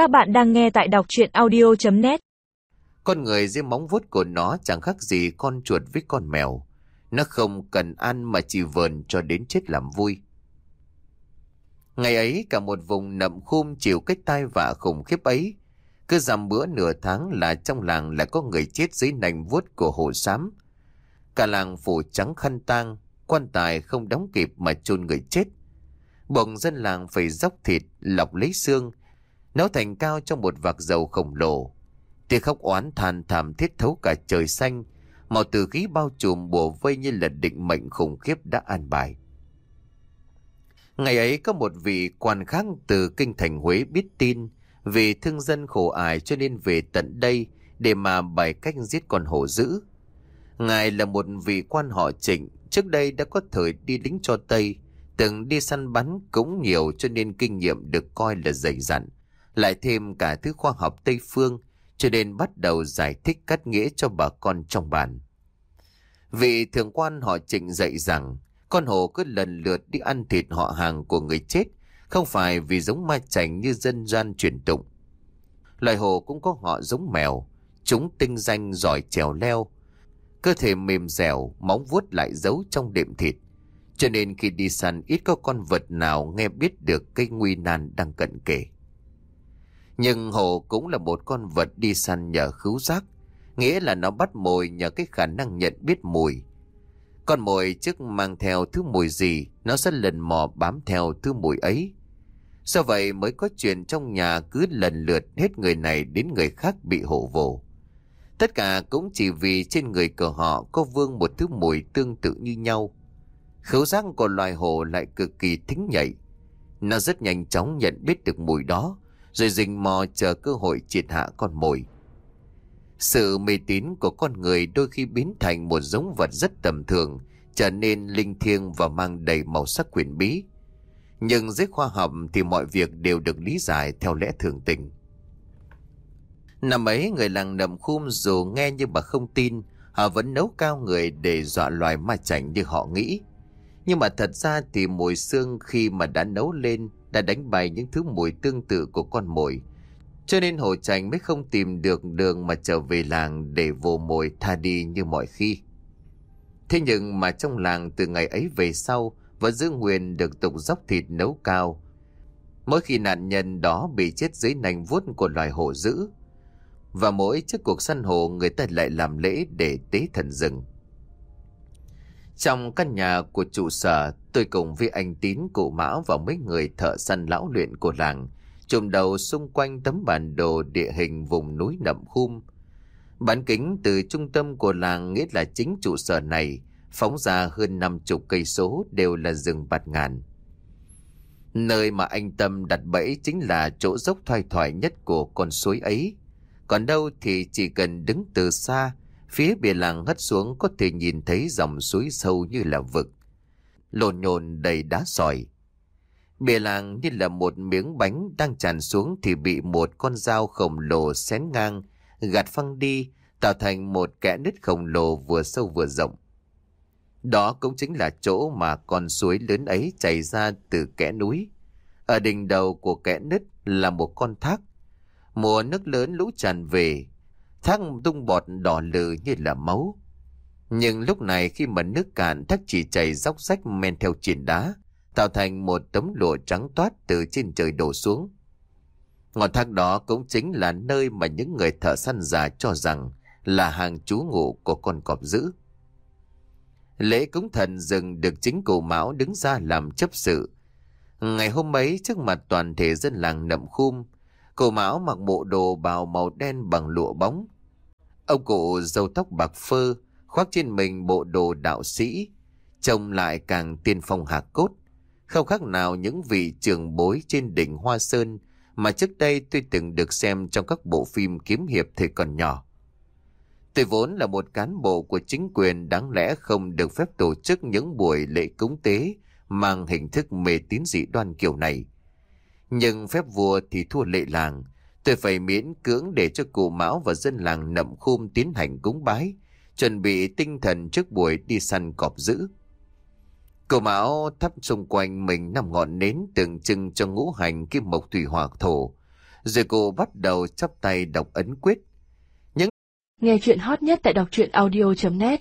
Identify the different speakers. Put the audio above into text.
Speaker 1: Các bạn đang nghe tại đọc chuyện audio.net
Speaker 2: Con người dưới móng vuốt của nó chẳng khác gì con chuột với con mèo. Nó không cần ăn mà chỉ vờn cho đến chết làm vui. Ngày ấy cả một vùng nậm khum chịu cái tai vạ khủng khiếp ấy. Cứ dằm bữa nửa tháng là trong làng lại có người chết dưới nành vuốt của hồ xám. Cả làng phủ trắng khăn tang, quan tài không đóng kịp mà chôn người chết. Bỗng dân làng phải dốc thịt, lọc lấy xương, nấu thành cao trong một vạc dầu khổng lồ. Tiếng khóc oán than thảm thiết thấu cả trời xanh, màu từ khí bao trùm bùa vây như là định mệnh khủng khiếp đã an bài. Ngày ấy có một vị quan khác từ kinh thành Huế biết tin vì thương dân khổ ải cho nên về tận đây để mà bày cách giết con hổ dữ. Ngài là một vị quan họ trịnh, trước đây đã có thời đi lính cho Tây, từng đi săn bắn cũng nhiều cho nên kinh nghiệm được coi là dày dặn. Lại thêm cả thứ khoa học Tây Phương, cho nên bắt đầu giải thích cắt nghĩa cho bà con trong bản. Vị thường quan họ trịnh dạy rằng, con hổ cứ lần lượt đi ăn thịt họ hàng của người chết, không phải vì giống ma chảnh như dân gian truyền tụng. Loài hổ cũng có họ giống mèo, chúng tinh danh giỏi trèo leo, cơ thể mềm dẻo, móng vuốt lại giấu trong đệm thịt. Cho nên khi đi săn ít có con vật nào nghe biết được cái nguy nan đang cận kề. Nhưng hổ cũng là một con vật đi săn nhờ khứu giác, nghĩa là nó bắt mồi nhờ cái khả năng nhận biết mùi. Con mồi trước mang theo thứ mùi gì, nó sẽ lần mò bám theo thứ mùi ấy. Do vậy mới có chuyện trong nhà cứ lần lượt hết người này đến người khác bị hổ vồ. Tất cả cũng chỉ vì trên người của họ có vương một thứ mùi tương tự như nhau. Khứu giác của loài hổ lại cực kỳ thính nhạy. Nó rất nhanh chóng nhận biết được mùi đó, rồi rình mò chờ cơ hội triệt hạ con mồi. Sự mê tín của con người đôi khi biến thành một giống vật rất tầm thường, trở nên linh thiêng và mang đầy màu sắc quyền bí. Nhưng dưới khoa học thì mọi việc đều được lý giải theo lẽ thường tình. Năm ấy người làng nầm khum dù nghe nhưng mà không tin, họ vẫn nấu cao người để dọa loài ma chảnh như họ nghĩ. Nhưng mà thật ra thì mùi xương khi mà đã nấu lên đã đánh bày những thứ mùi tương tự của con mồi. Cho nên hồ chành mới không tìm được đường mà trở về làng để vô mồi tha đi như mọi khi. Thế nhưng mà trong làng từ ngày ấy về sau vẫn giữ nguyên được tục dốc thịt nấu cao. Mỗi khi nạn nhân đó bị chết dưới nành vuốt của loài hổ dữ. Và mỗi trước cuộc săn hổ người ta lại làm lễ để tế thần rừng. Trong căn nhà của trụ sở, tôi cùng với anh Tín, cụ Mão và mấy người thợ săn lão luyện của làng, trùm đầu xung quanh tấm bản đồ địa hình vùng núi nậm khum. Bán kính từ trung tâm của làng nghĩa là chính trụ sở này, phóng ra hơn năm chục cây số đều là rừng bạt ngàn. Nơi mà anh Tâm đặt bẫy chính là chỗ dốc thoai thoải nhất của con suối ấy. Còn đâu thì chỉ cần đứng từ xa, phía bìa làng hất xuống có thể nhìn thấy dòng suối sâu như là vực. Lộn nhồn đầy đá sỏi. Bìa làng như là một miếng bánh đang tràn xuống thì bị một con dao khổng lồ xén ngang, gạt phăng đi, tạo thành một kẽ nứt khổng lồ vừa sâu vừa rộng. Đó cũng chính là chỗ mà con suối lớn ấy chảy ra từ kẽ núi. Ở đỉnh đầu của kẽ nứt là một con thác. Mùa nước lớn lũ tràn về, thác tung bọt đỏ lừ như là máu. Nhưng lúc này khi mà nước cạn thác chỉ chảy róc rách men theo triển đá, tạo thành một tấm lụa trắng toát từ trên trời đổ xuống. Ngọn thác đó cũng chính là nơi mà những người thợ săn già cho rằng là hàng trú ngụ của con cọp dữ. Lễ cúng thần rừng được chính cụ Mão đứng ra làm chấp sự. Ngày hôm ấy trước mặt toàn thể dân làng nậm khum, cụ Mão mặc bộ đồ bào màu đen bằng lụa bóng. Ông cụ râu tóc bạc phơ, khoác trên mình bộ đồ đạo sĩ, trông lại càng tiên phong hạc cốt. Không khác nào những vị trường bối trên đỉnh Hoa Sơn mà trước đây tôi từng được xem trong các bộ phim kiếm hiệp thời còn nhỏ. Tôi vốn là một cán bộ của chính quyền đáng lẽ không được phép tổ chức những buổi lễ cúng tế mang hình thức mê tín dị đoan kiểu này. Nhưng phép vua thì thua lệ làng, tôi phải miễn cưỡng để cho cụ Mão và dân làng nậm khum tiến hành cúng bái, chuẩn bị tinh thần trước buổi đi săn cọp dữ. Cụ Mão thắp xung quanh mình năm ngọn nến tượng trưng cho ngũ hành kim mộc thủy hỏa thổ, Rồi cô bắt đầu chắp tay đọc ấn quyết.
Speaker 3: Những Nghe chuyện hot nhất tại đọc truyện audio.net